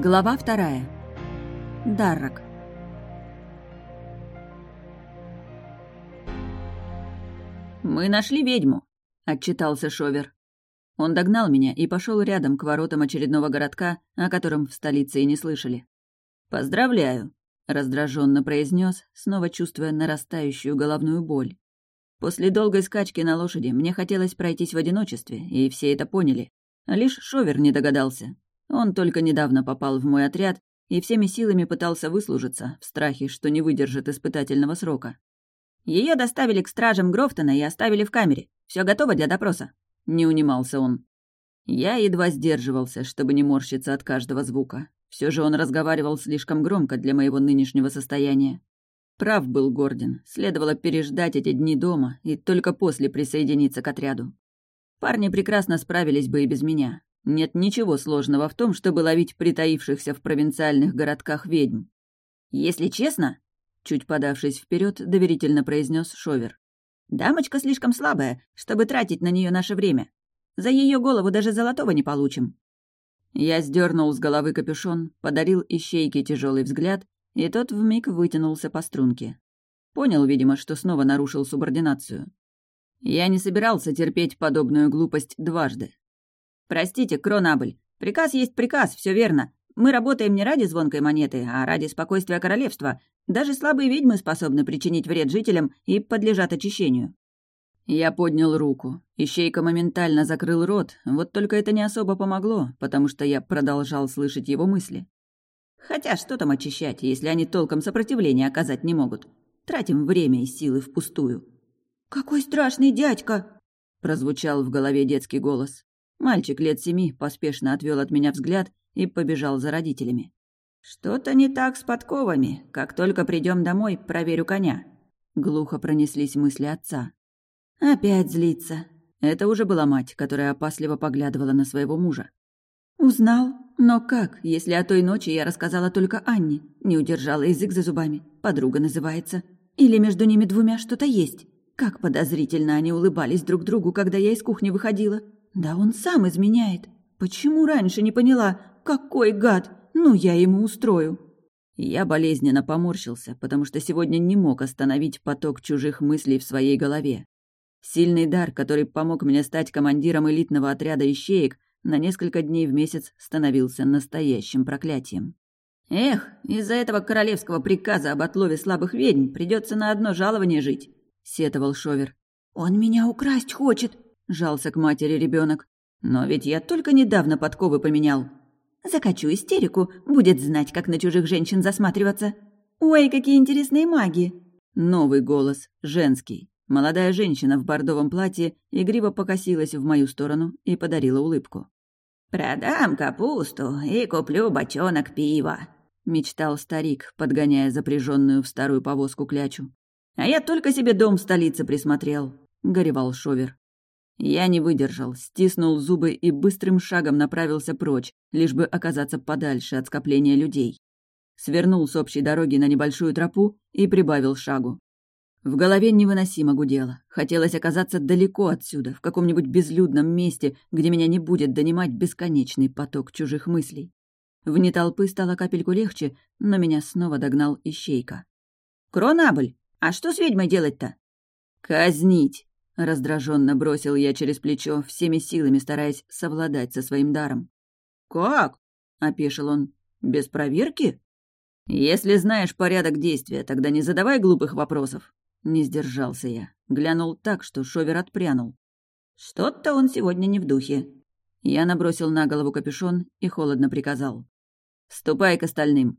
Глава вторая. Даррак. «Мы нашли ведьму», — отчитался Шовер. Он догнал меня и пошел рядом к воротам очередного городка, о котором в столице и не слышали. «Поздравляю», — раздраженно произнес, снова чувствуя нарастающую головную боль. После долгой скачки на лошади мне хотелось пройтись в одиночестве, и все это поняли. Лишь Шовер не догадался. Он только недавно попал в мой отряд и всеми силами пытался выслужиться, в страхе, что не выдержит испытательного срока. Ее доставили к стражам Грофтона и оставили в камере. Все готово для допроса. Не унимался он. Я едва сдерживался, чтобы не морщиться от каждого звука. Все же он разговаривал слишком громко для моего нынешнего состояния. Прав был Гордин. Следовало переждать эти дни дома и только после присоединиться к отряду. Парни прекрасно справились бы и без меня. Нет ничего сложного в том, чтобы ловить притаившихся в провинциальных городках ведьм. Если честно, чуть подавшись вперед, доверительно произнес Шовер. Дамочка слишком слабая, чтобы тратить на нее наше время. За ее голову даже золотого не получим. Я сдернул с головы капюшон, подарил ищейке тяжелый взгляд и тот вмиг вытянулся по струнке. Понял, видимо, что снова нарушил субординацию. Я не собирался терпеть подобную глупость дважды. «Простите, Кронабль, приказ есть приказ, все верно. Мы работаем не ради звонкой монеты, а ради спокойствия королевства. Даже слабые ведьмы способны причинить вред жителям и подлежат очищению». Я поднял руку. Ищейка моментально закрыл рот, вот только это не особо помогло, потому что я продолжал слышать его мысли. Хотя что там очищать, если они толком сопротивления оказать не могут? Тратим время и силы впустую. «Какой страшный дядька!» — прозвучал в голове детский голос. Мальчик лет семи поспешно отвел от меня взгляд и побежал за родителями. «Что-то не так с подковами. Как только придем домой, проверю коня». Глухо пронеслись мысли отца. «Опять злится». Это уже была мать, которая опасливо поглядывала на своего мужа. «Узнал? Но как, если о той ночи я рассказала только Анне? Не удержала язык за зубами. Подруга называется. Или между ними двумя что-то есть? Как подозрительно они улыбались друг другу, когда я из кухни выходила. Да он сам изменяет. Почему раньше не поняла? Какой гад! Ну, я ему устрою». Я болезненно поморщился, потому что сегодня не мог остановить поток чужих мыслей в своей голове. Сильный дар, который помог мне стать командиром элитного отряда ищеек, на несколько дней в месяц становился настоящим проклятием. «Эх, из-за этого королевского приказа об отлове слабых ведьм придется на одно жалование жить», — сетовал Шовер. «Он меня украсть хочет», — жался к матери ребенок. «Но ведь я только недавно подковы поменял». «Закачу истерику, будет знать, как на чужих женщин засматриваться». «Ой, какие интересные маги!» Новый голос, женский. Молодая женщина в бордовом платье игриво покосилась в мою сторону и подарила улыбку. «Продам капусту и куплю бочонок пива», — мечтал старик, подгоняя запряженную в старую повозку клячу. «А я только себе дом в столице присмотрел», — горевал Шовер. Я не выдержал, стиснул зубы и быстрым шагом направился прочь, лишь бы оказаться подальше от скопления людей. Свернул с общей дороги на небольшую тропу и прибавил шагу. В голове невыносимо гудело. Хотелось оказаться далеко отсюда, в каком-нибудь безлюдном месте, где меня не будет донимать бесконечный поток чужих мыслей. Вне толпы стало капельку легче, но меня снова догнал ищейка. «Кронабль, а что с ведьмой делать-то?» «Казнить!» — раздраженно бросил я через плечо, всеми силами стараясь совладать со своим даром. «Как?» — опешил он. «Без проверки?» «Если знаешь порядок действия, тогда не задавай глупых вопросов. Не сдержался я. Глянул так, что Шовер отпрянул. Что-то он сегодня не в духе. Я набросил на голову капюшон и холодно приказал. «Ступай к остальным».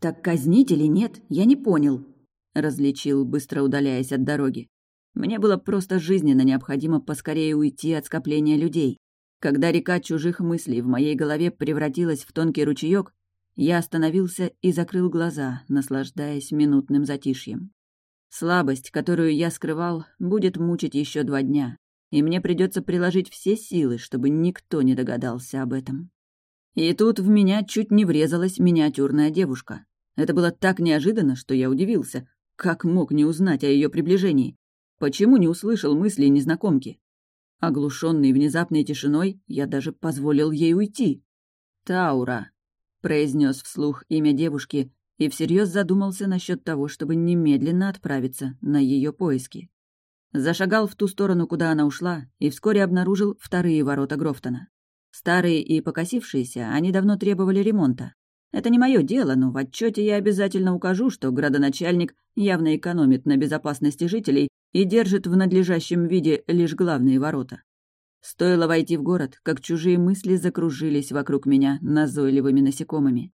«Так казнить или нет, я не понял», — различил, быстро удаляясь от дороги. Мне было просто жизненно необходимо поскорее уйти от скопления людей. Когда река чужих мыслей в моей голове превратилась в тонкий ручеек, я остановился и закрыл глаза, наслаждаясь минутным затишьем. Слабость, которую я скрывал, будет мучить еще два дня, и мне придется приложить все силы, чтобы никто не догадался об этом. И тут в меня чуть не врезалась миниатюрная девушка. Это было так неожиданно, что я удивился. Как мог не узнать о ее приближении? Почему не услышал мысли незнакомки? Оглушенный внезапной тишиной, я даже позволил ей уйти. Таура. произнес вслух имя девушки и всерьез задумался насчет того, чтобы немедленно отправиться на ее поиски. Зашагал в ту сторону, куда она ушла, и вскоре обнаружил вторые ворота Грофтона. Старые и покосившиеся, они давно требовали ремонта. Это не мое дело, но в отчете я обязательно укажу, что градоначальник явно экономит на безопасности жителей и держит в надлежащем виде лишь главные ворота. Стоило войти в город, как чужие мысли закружились вокруг меня назойливыми насекомыми.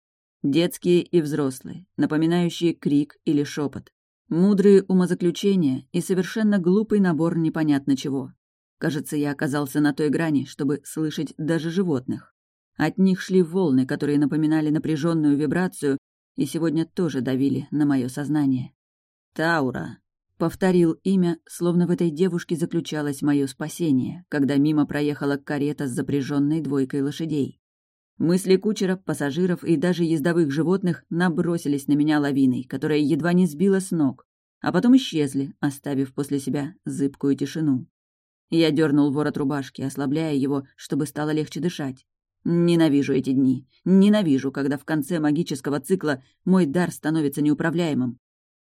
Детские и взрослые, напоминающие крик или шепот. Мудрые умозаключения и совершенно глупый набор непонятно чего. Кажется, я оказался на той грани, чтобы слышать даже животных. От них шли волны, которые напоминали напряженную вибрацию, и сегодня тоже давили на мое сознание. Таура. Повторил имя, словно в этой девушке заключалось мое спасение, когда мимо проехала карета с запряженной двойкой лошадей. Мысли кучера, пассажиров и даже ездовых животных набросились на меня лавиной, которая едва не сбила с ног, а потом исчезли, оставив после себя зыбкую тишину. Я дернул ворот рубашки, ослабляя его, чтобы стало легче дышать. Ненавижу эти дни. Ненавижу, когда в конце магического цикла мой дар становится неуправляемым.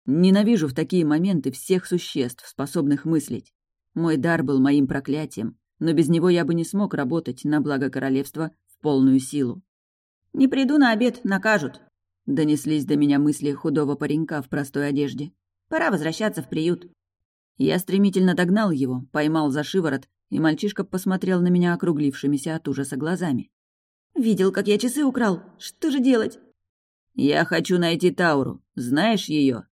Ненавижу в такие моменты всех существ, способных мыслить. Мой дар был моим проклятием, но без него я бы не смог работать на благо королевства в полную силу. «Не приду на обед, накажут», — донеслись до меня мысли худого паренька в простой одежде. «Пора возвращаться в приют». Я стремительно догнал его, поймал за шиворот, и мальчишка посмотрел на меня округлившимися от ужаса глазами. «Видел, как я часы украл. Что же делать?» «Я хочу найти Тауру. Знаешь ее?»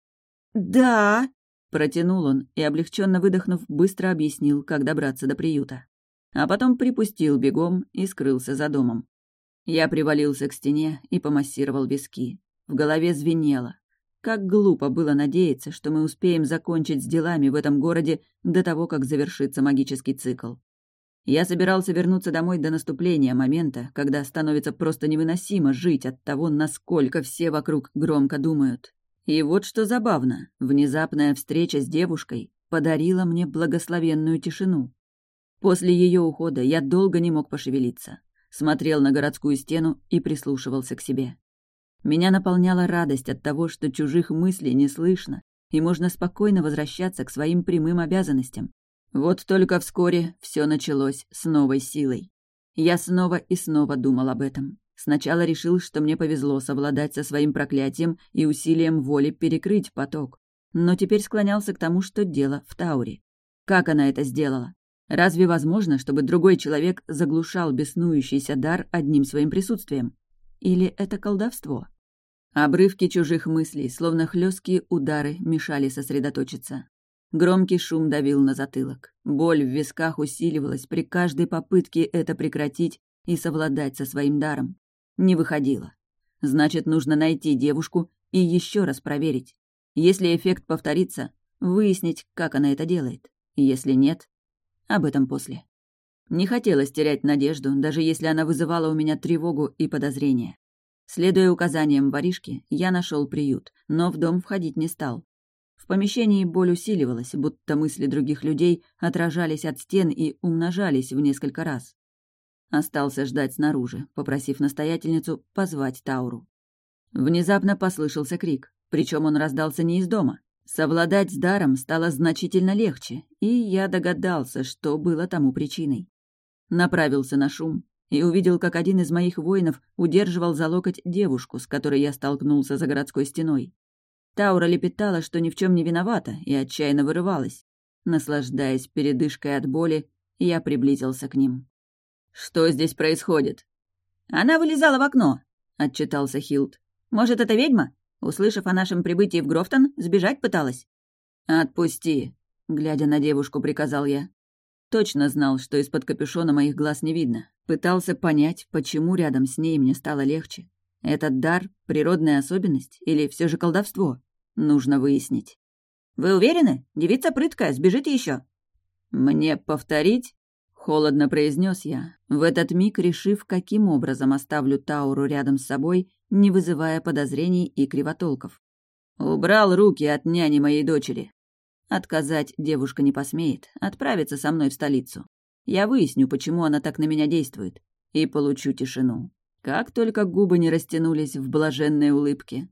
«Да», — протянул он и, облегченно выдохнув, быстро объяснил, как добраться до приюта. А потом припустил бегом и скрылся за домом. Я привалился к стене и помассировал виски. В голове звенело. Как глупо было надеяться, что мы успеем закончить с делами в этом городе до того, как завершится магический цикл. Я собирался вернуться домой до наступления момента, когда становится просто невыносимо жить от того, насколько все вокруг громко думают. И вот что забавно, внезапная встреча с девушкой подарила мне благословенную тишину. После ее ухода я долго не мог пошевелиться, смотрел на городскую стену и прислушивался к себе. Меня наполняла радость от того, что чужих мыслей не слышно, и можно спокойно возвращаться к своим прямым обязанностям. Вот только вскоре все началось с новой силой. Я снова и снова думал об этом. Сначала решил, что мне повезло совладать со своим проклятием и усилием воли перекрыть поток. Но теперь склонялся к тому, что дело в Тауре. Как она это сделала? Разве возможно, чтобы другой человек заглушал беснующийся дар одним своим присутствием? Или это колдовство? Обрывки чужих мыслей, словно хлесткие удары, мешали сосредоточиться. Громкий шум давил на затылок. Боль в висках усиливалась при каждой попытке это прекратить и совладать со своим даром. Не выходило. Значит, нужно найти девушку и еще раз проверить. Если эффект повторится, выяснить, как она это делает. Если нет, об этом после. Не хотелось терять надежду, даже если она вызывала у меня тревогу и подозрения. Следуя указаниям воришки, я нашел приют, но в дом входить не стал. В помещении боль усиливалась, будто мысли других людей отражались от стен и умножались в несколько раз. Остался ждать снаружи, попросив настоятельницу позвать Тауру. Внезапно послышался крик, причем он раздался не из дома. Совладать с даром стало значительно легче, и я догадался, что было тому причиной. Направился на шум, и увидел, как один из моих воинов удерживал за локоть девушку, с которой я столкнулся за городской стеной. Таура лепетала, что ни в чем не виновата, и отчаянно вырывалась. Наслаждаясь передышкой от боли, я приблизился к ним. «Что здесь происходит?» «Она вылезала в окно», — отчитался Хилд. «Может, это ведьма? Услышав о нашем прибытии в Грофтон, сбежать пыталась?» «Отпусти», — глядя на девушку, приказал я. Точно знал, что из-под капюшона моих глаз не видно. Пытался понять, почему рядом с ней мне стало легче. Этот дар — природная особенность или все же колдовство? Нужно выяснить. «Вы уверены? Девица прыткая, сбежит еще. «Мне повторить?» — холодно произнес я, в этот миг решив, каким образом оставлю Тауру рядом с собой, не вызывая подозрений и кривотолков. «Убрал руки от няни моей дочери. Отказать девушка не посмеет, отправится со мной в столицу. Я выясню, почему она так на меня действует, и получу тишину. Как только губы не растянулись в блаженной улыбке.